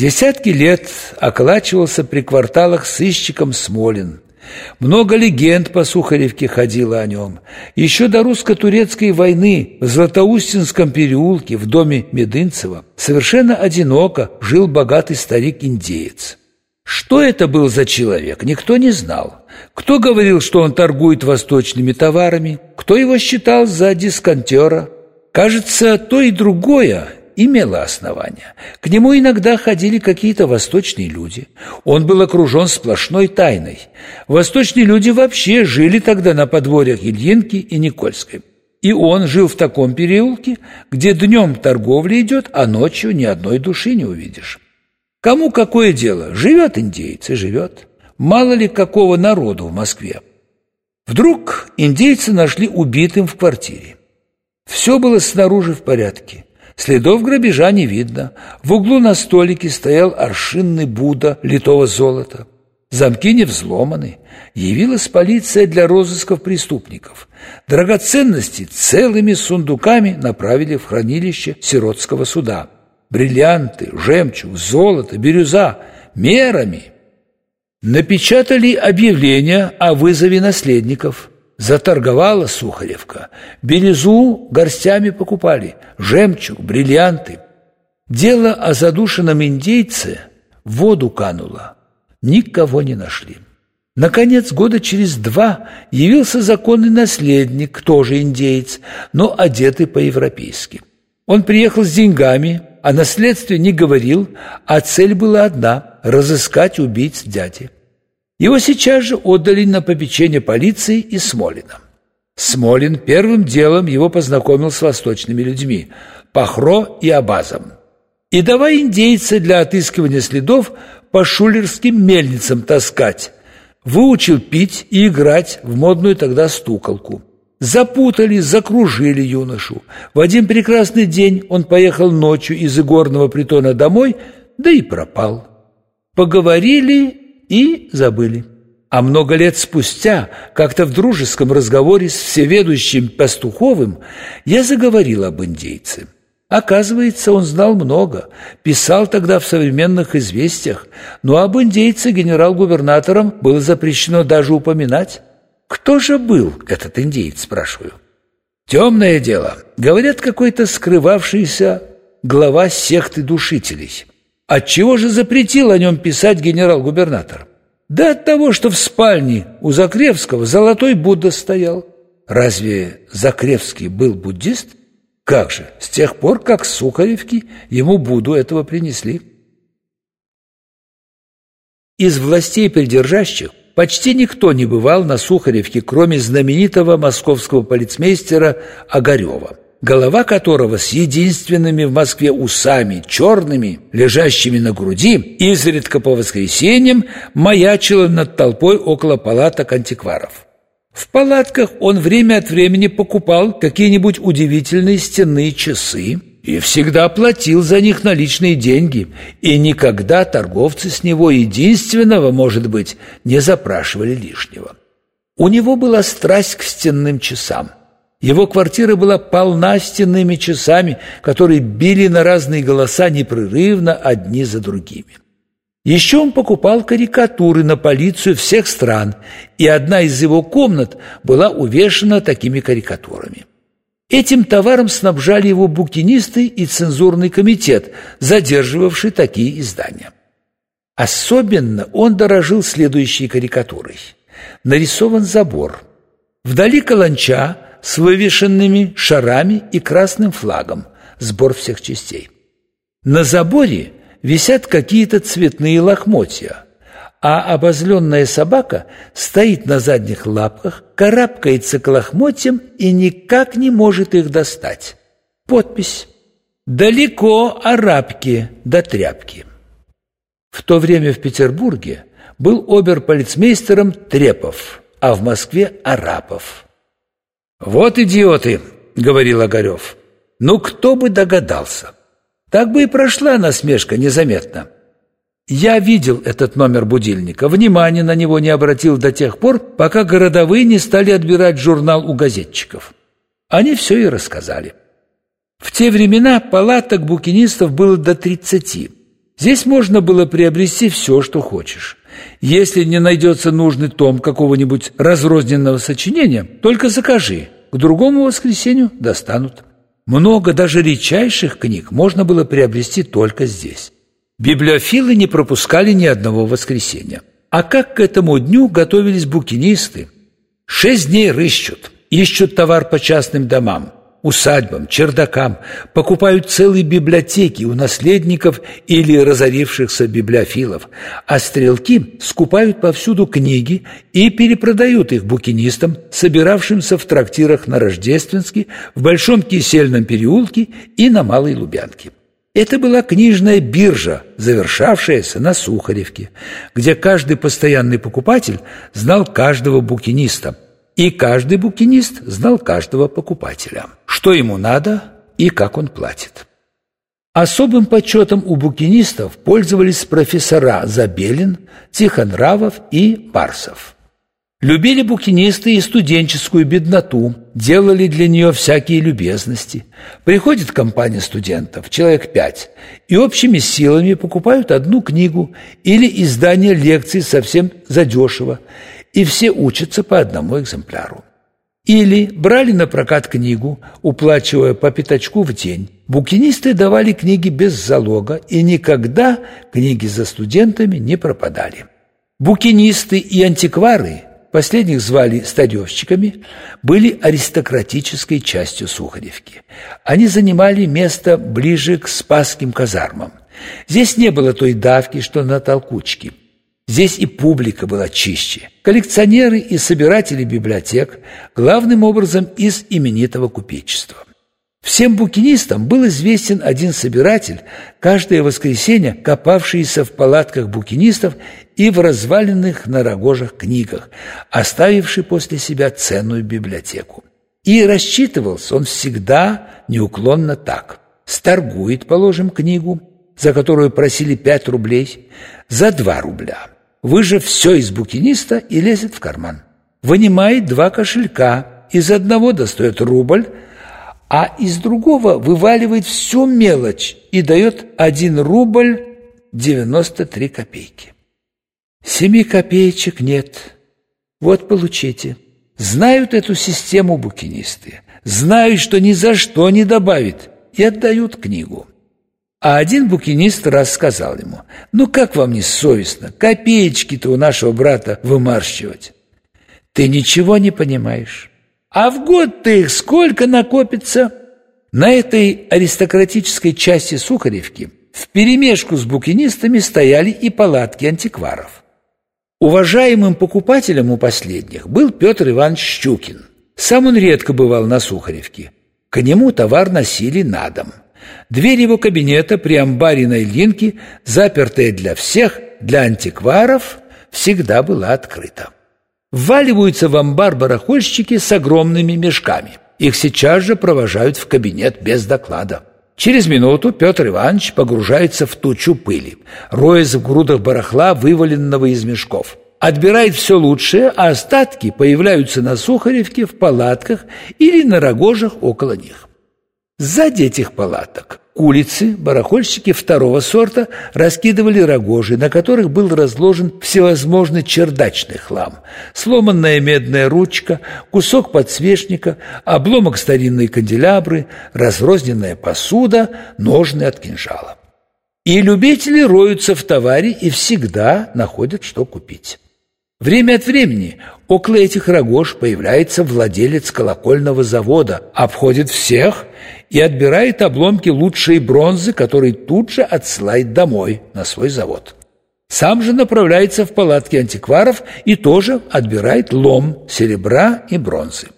Десятки лет околачивался при кварталах сыщиком Смолин. Много легенд по Сухаревке ходило о нем. Еще до русско-турецкой войны в Златоустинском переулке в доме Медынцева совершенно одиноко жил богатый старик-индеец. Что это был за человек, никто не знал. Кто говорил, что он торгует восточными товарами, кто его считал за дисконтера. Кажется, то и другое имело основание. К нему иногда ходили какие-то восточные люди. Он был окружен сплошной тайной. Восточные люди вообще жили тогда на подворьях Ильинки и Никольской. И он жил в таком переулке, где днем торговля идет, а ночью ни одной души не увидишь. Кому какое дело? Живет индейец и живет. Мало ли какого народу в Москве. Вдруг индейцы нашли убитым в квартире. Все было снаружи в порядке. Следов грабежа не видно. В углу на столике стоял аршинный Будда литого золота. Замки не взломаны. Явилась полиция для розысков преступников. Драгоценности целыми сундуками направили в хранилище сиротского суда. Бриллианты, жемчуг, золото, бирюза мерами. Напечатали объявление о вызове наследников. Заторговала Сухаревка. Березу горстями покупали, жемчуг, бриллианты. Дело о задушенном индейце в воду кануло. Никого не нашли. Наконец, года через два явился законный наследник, тоже индейец, но одетый по-европейски. Он приехал с деньгами, о наследстве не говорил, а цель была одна – разыскать убийц дяди. Его сейчас же отдали на попечение полиции и Смолина. Смолин первым делом его познакомил с восточными людьми – Пахро и Абазом. И давай индейца для отыскивания следов по шулерским мельницам таскать. Выучил пить и играть в модную тогда стуколку. Запутали, закружили юношу. В один прекрасный день он поехал ночью из игорного притона домой, да и пропал. Поговорили и забыли. А много лет спустя, как-то в дружеском разговоре с всеведущим Пастуховым, я заговорил об индейце. Оказывается, он знал много, писал тогда в современных известиях, но об индейце генерал-губернатором было запрещено даже упоминать. Кто же был этот индейец, спрашиваю? Темное дело. Говорят, какой-то скрывавшийся глава секты душителей. Отчего же запретил о нем писать генерал-губернатор? Да от того, что в спальне у Закревского золотой Будда стоял. Разве Закревский был буддист? Как же, с тех пор, как Сухаревки ему Будду этого принесли. Из властей придержащих почти никто не бывал на Сухаревке, кроме знаменитого московского полицмейстера Огарева голова которого с единственными в Москве усами черными, лежащими на груди, изредка по воскресеньям маячила над толпой около палаток антикваров. В палатках он время от времени покупал какие-нибудь удивительные стенные часы и всегда платил за них наличные деньги, и никогда торговцы с него единственного, может быть, не запрашивали лишнего. У него была страсть к стенным часам – его квартира была полна стенными часами, которые били на разные голоса непрерывно одни за другими. Еще он покупал карикатуры на полицию всех стран, и одна из его комнат была увешана такими карикатурами. Этим товаром снабжали его букинисты и цензурный комитет, задерживавший такие издания. Особенно он дорожил следующей карикатурой. Нарисован забор. Вдали каланча – с вывешенными шарами и красным флагом, сбор всех частей. На заборе висят какие-то цветные лохмотья, а обозленная собака стоит на задних лапках, карабкается к лохмотьям и никак не может их достать. Подпись «Далеко арабки до тряпки». В то время в Петербурге был оберполицмейстером Трепов, а в Москве – Арапов. «Вот идиоты!» — говорил Огарев. «Ну, кто бы догадался! Так бы и прошла насмешка незаметно». Я видел этот номер будильника, внимания на него не обратил до тех пор, пока городовые не стали отбирать журнал у газетчиков. Они все и рассказали. В те времена палаток букинистов было до тридцати. Здесь можно было приобрести все, что хочешь. Если не найдется нужный том какого-нибудь разрозненного сочинения, только закажи. К другому воскресенью достанут. Много даже редчайших книг можно было приобрести только здесь. Библиофилы не пропускали ни одного воскресенья. А как к этому дню готовились букинисты? Шесть дней рыщут, ищут товар по частным домам, усадьбам, чердакам, покупают целые библиотеки у наследников или разорившихся библиофилов, а стрелки скупают повсюду книги и перепродают их букинистам, собиравшимся в трактирах на Рождественске, в Большом Кисельном переулке и на Малой Лубянке. Это была книжная биржа, завершавшаяся на Сухаревке, где каждый постоянный покупатель знал каждого букиниста, и каждый букинист знал каждого покупателя, что ему надо и как он платит. Особым почетом у букинистов пользовались профессора Забелин, Тихонравов и Парсов. Любили букинисты и студенческую бедноту, делали для нее всякие любезности. Приходит компания студентов, человек пять, и общими силами покупают одну книгу или издание лекций совсем задешево, и все учатся по одному экземпляру. Или брали на прокат книгу, уплачивая по пятачку в день. Букинисты давали книги без залога, и никогда книги за студентами не пропадали. Букинисты и антиквары – последних звали стадевщиками, были аристократической частью Сухаревки. Они занимали место ближе к Спасским казармам. Здесь не было той давки, что на Толкучке. Здесь и публика была чище. Коллекционеры и собиратели библиотек, главным образом из именитого купечества. Всем букинистам был известен один собиратель, каждое воскресенье копавшийся в палатках букинистов и в разваленных на рогожах книгах, оставивший после себя ценную библиотеку. И рассчитывался он всегда неуклонно так. Сторгует, положим, книгу, за которую просили пять рублей, за два рубля. Выжив все из букиниста и лезет в карман. Вынимает два кошелька, из одного достает рубль, а из другого вываливает всю мелочь и дает 1 рубль 93 копейки. Семи копеечек нет. Вот получите. Знают эту систему букинисты, знают, что ни за что не добавит, и отдают книгу. А один букинист раз сказал ему, «Ну как вам не совестно, копеечки-то у нашего брата вымарщивать?» «Ты ничего не понимаешь. А в год-то их сколько накопится? На этой аристократической части Сухаревки вперемешку с букинистами стояли и палатки антикваров. Уважаемым покупателем у последних был Петр Иванович Щукин. Сам он редко бывал на Сухаревке. К нему товар носили на дом. Дверь его кабинета при амбариной линке, запертая для всех, для антикваров, всегда была открыта. Вваливаются в амбар барахольщики с огромными мешками. Их сейчас же провожают в кабинет без доклада. Через минуту Петр Иванович погружается в тучу пыли, роясь в грудах барахла, вываленного из мешков. Отбирает все лучшее, а остатки появляются на Сухаревке в палатках или на рогожах около них. Сзади этих палаток улицы барахольщики второго сорта раскидывали рогожи, на которых был разложен всевозможный чердачный хлам. Сломанная медная ручка, кусок подсвечника, обломок старинной канделябры, разрозненная посуда, ножны от кинжала. И любители роются в товаре и всегда находят, что купить. Время от времени около этих рогож появляется владелец колокольного завода, обходит всех и отбирает обломки лучшей бронзы, который тут же отсылает домой на свой завод. Сам же направляется в палатки антикваров и тоже отбирает лом серебра и бронзы.